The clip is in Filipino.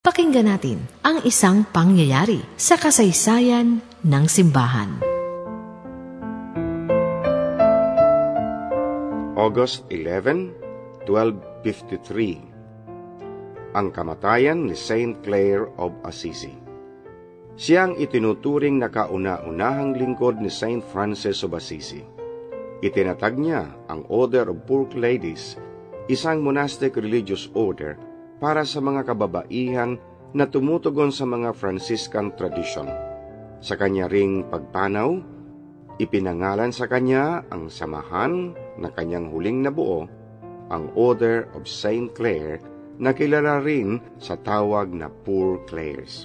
Pakinggan natin ang isang pangyayari sa kasaysayan ng simbahan. August 11, 1253 Ang kamatayan ni Saint Clare of Assisi Siyang itinuturing na kauna-unahang lingkod ni Saint Francis of Assisi. Itinatag niya ang Order of Poor Ladies, isang monastic religious order para sa mga kababaihan na tumutugon sa mga Franciscan tradition. Sa kanya ring pagpanaw, ipinangalan sa kanya ang samahan na kanyang huling nabuo, ang Order of Saint Clare na kilala rin sa tawag na Poor Clares.